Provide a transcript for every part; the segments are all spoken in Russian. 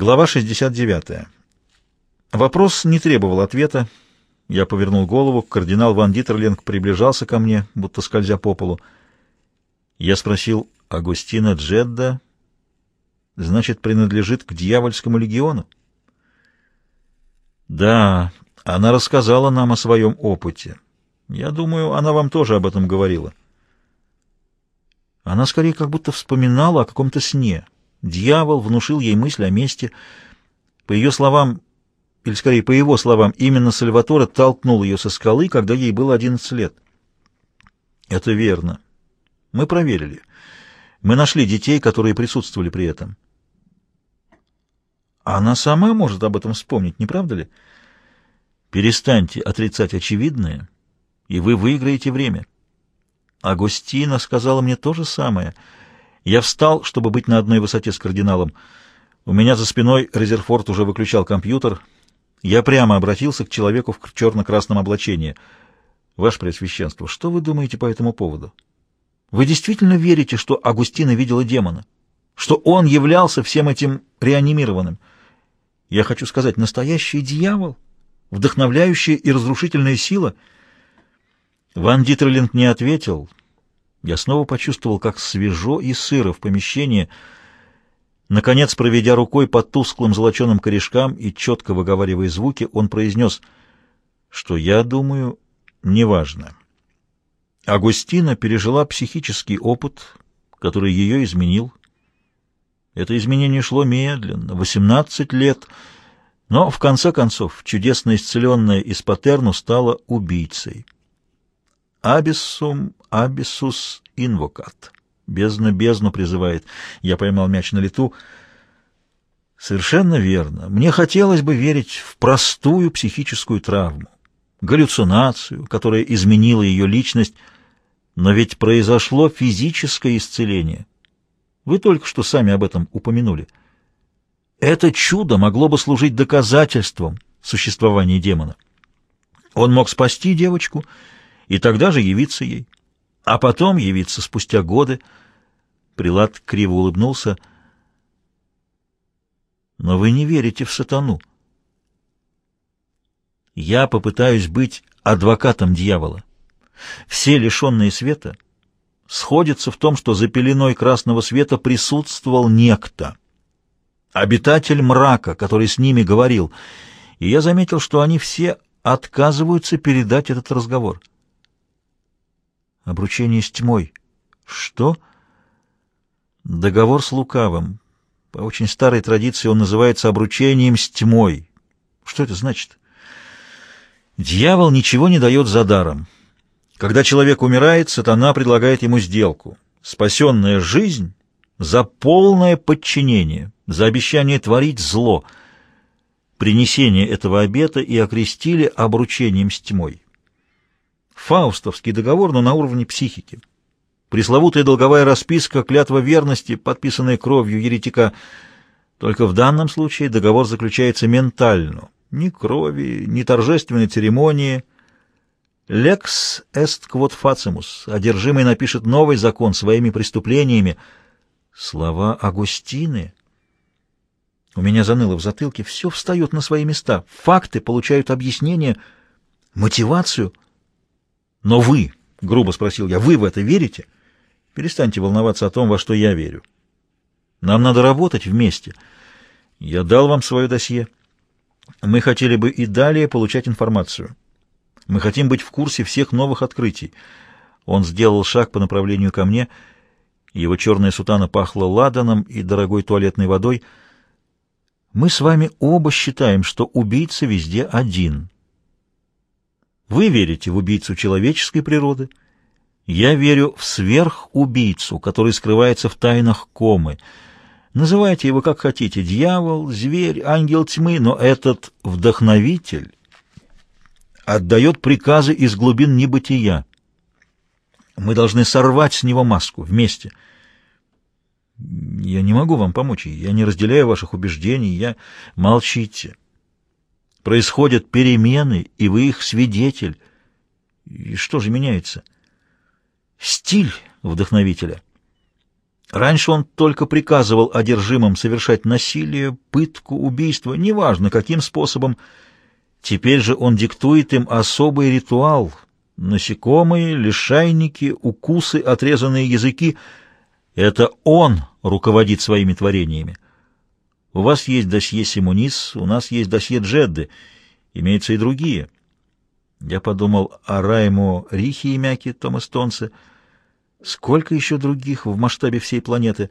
Глава 69. Вопрос не требовал ответа. Я повернул голову, кардинал Ван Дитерлинг приближался ко мне, будто скользя по полу. Я спросил, Агустина Джедда, значит, принадлежит к дьявольскому легиону? Да, она рассказала нам о своем опыте. Я думаю, она вам тоже об этом говорила. Она скорее как будто вспоминала о каком-то сне. Дьявол внушил ей мысль о мести. По ее словам, или скорее по его словам, именно Сальваторе толкнул ее со скалы, когда ей было 11 лет. Это верно. Мы проверили. Мы нашли детей, которые присутствовали при этом. Она сама может об этом вспомнить, не правда ли? Перестаньте отрицать очевидное, и вы выиграете время. Агустина сказала мне то же самое. Я встал, чтобы быть на одной высоте с кардиналом. У меня за спиной Резерфорд уже выключал компьютер. Я прямо обратился к человеку в черно-красном облачении. «Ваше Преосвященство, что вы думаете по этому поводу? Вы действительно верите, что Агустина видела демона? Что он являлся всем этим реанимированным? Я хочу сказать, настоящий дьявол, вдохновляющая и разрушительная сила — Ван Дитерлинг не ответил. Я снова почувствовал, как свежо и сыро в помещении. Наконец, проведя рукой по тусклым золоченым корешкам и четко выговаривая звуки, он произнес, что, я думаю, неважно. Агустина пережила психический опыт, который ее изменил. Это изменение шло медленно, 18 лет, но, в конце концов, чудесно исцеленная из Патерну стала убийцей. Абиссум, абиссус, инвокат. Бездна бездну призывает. Я поймал мяч на лету. Совершенно верно. Мне хотелось бы верить в простую психическую травму, галлюцинацию, которая изменила ее личность, но ведь произошло физическое исцеление. Вы только что сами об этом упомянули. Это чудо могло бы служить доказательством существования демона. Он мог спасти девочку — и тогда же явиться ей. А потом явиться спустя годы. Прилад криво улыбнулся. Но вы не верите в сатану. Я попытаюсь быть адвокатом дьявола. Все лишенные света сходятся в том, что за пеленой красного света присутствовал некто, обитатель мрака, который с ними говорил, и я заметил, что они все отказываются передать этот разговор. Обручение с тьмой. Что? Договор с лукавым. По очень старой традиции он называется обручением с тьмой. Что это значит? Дьявол ничего не дает за даром. Когда человек умирает, сатана предлагает ему сделку. Спасенная жизнь за полное подчинение, за обещание творить зло. Принесение этого обета и окрестили обручением с тьмой. Фаустовский договор, но на уровне психики. Пресловутая долговая расписка, клятва верности, подписанная кровью еретика. Только в данном случае договор заключается ментально. Ни крови, ни торжественной церемонии. «Lex est quod facimus» — одержимый напишет новый закон своими преступлениями. Слова Агустины. У меня заныло в затылке, все встает на свои места. Факты получают объяснение, мотивацию — но вы, — грубо спросил я, — вы в это верите? Перестаньте волноваться о том, во что я верю. Нам надо работать вместе. Я дал вам свое досье. Мы хотели бы и далее получать информацию. Мы хотим быть в курсе всех новых открытий. Он сделал шаг по направлению ко мне. Его черная сутана пахла ладаном и дорогой туалетной водой. Мы с вами оба считаем, что убийца везде один — вы верите в убийцу человеческой природы. Я верю в сверхубийцу, который скрывается в тайнах комы. Называйте его как хотите, дьявол, зверь, ангел тьмы, но этот вдохновитель отдает приказы из глубин небытия. Мы должны сорвать с него маску вместе. Я не могу вам помочь, я не разделяю ваших убеждений, я... Молчите. Происходят перемены, и вы их свидетель. И что же меняется? Стиль вдохновителя. Раньше он только приказывал одержимым совершать насилие, пытку, убийство, неважно каким способом. Теперь же он диктует им особый ритуал. Насекомые, лишайники, укусы, отрезанные языки — это он руководит своими творениями. У вас есть досье Симонис, у нас есть досье Джедды, имеются и другие. Я подумал о Райму Рихи и Мяке, Томас Тонсе — Сколько еще других в масштабе всей планеты?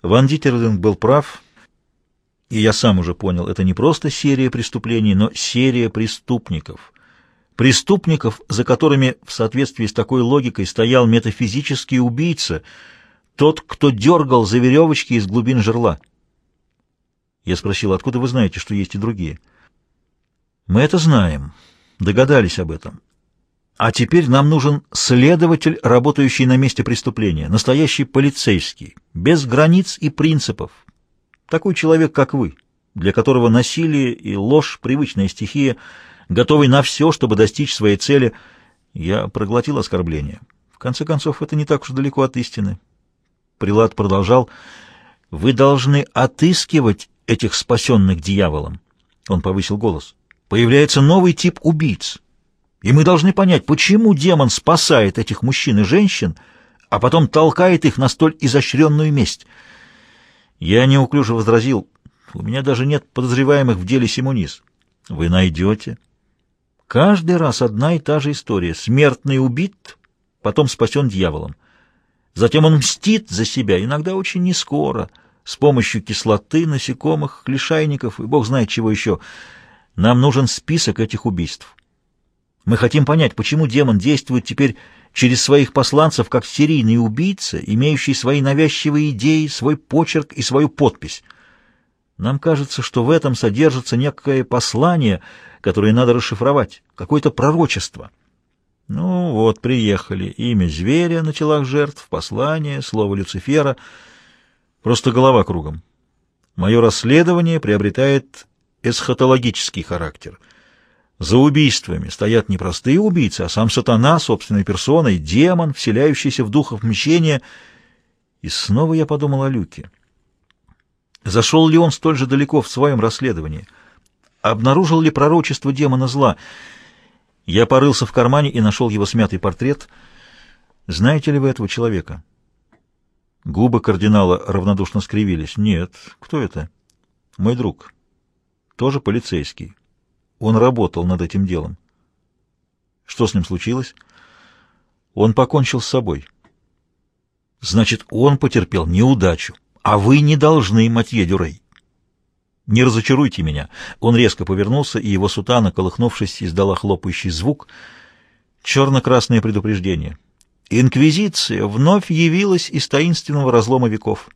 Ван Дитерлинг был прав, и я сам уже понял, это не просто серия преступлений, но серия преступников. Преступников, за которыми в соответствии с такой логикой стоял метафизический убийца, тот, кто дергал за веревочки из глубин жерла. Я спросил, откуда вы знаете, что есть и другие? Мы это знаем, догадались об этом. А теперь нам нужен следователь, работающий на месте преступления, настоящий полицейский, без границ и принципов. Такой человек, как вы, для которого насилие и ложь — привычная стихия, готовый на все, чтобы достичь своей цели. Я проглотил оскорбление. В конце концов, это не так уж далеко от истины. Прилад продолжал. «Вы должны отыскивать этих спасенных дьяволом». Он повысил голос. «Появляется новый тип убийц». И мы должны понять, почему демон спасает этих мужчин и женщин, а потом толкает их на столь изощренную месть. Я неуклюже возразил, у меня даже нет подозреваемых в деле Симонис. Вы найдете. Каждый раз одна и та же история. Смертный убит, потом спасен дьяволом. Затем он мстит за себя, иногда очень нескоро, с помощью кислоты, насекомых, лишайников и бог знает чего еще. Нам нужен список этих убийств. Мы хотим понять, почему демон действует теперь через своих посланцев как серийный убийца, имеющий свои навязчивые идеи, свой почерк и свою подпись. Нам кажется, что в этом содержится некое послание, которое надо расшифровать, какое-то пророчество. Ну вот, приехали. Имя зверя на телах жертв, послание, слово Люцифера. Просто голова кругом. Мое расследование приобретает эсхатологический характер — за убийствами стоят не простые убийцы, а сам сатана собственной персоной, демон, вселяющийся в духов мщения. И снова я подумал о Люке. Зашел ли он столь же далеко в своем расследовании? Обнаружил ли пророчество демона зла? Я порылся в кармане и нашел его смятый портрет. Знаете ли вы этого человека? Губы кардинала равнодушно скривились. Нет. Кто это? Мой друг. Тоже полицейский. Он работал над этим делом. Что с ним случилось? Он покончил с собой. Значит, он потерпел неудачу, а вы не должны, Матье Дюрей. Не разочаруйте меня. Он резко повернулся, и его сутана, колыхнувшись, издала хлопающий звук. Черно-красное предупреждение. Инквизиция вновь явилась из таинственного разлома веков.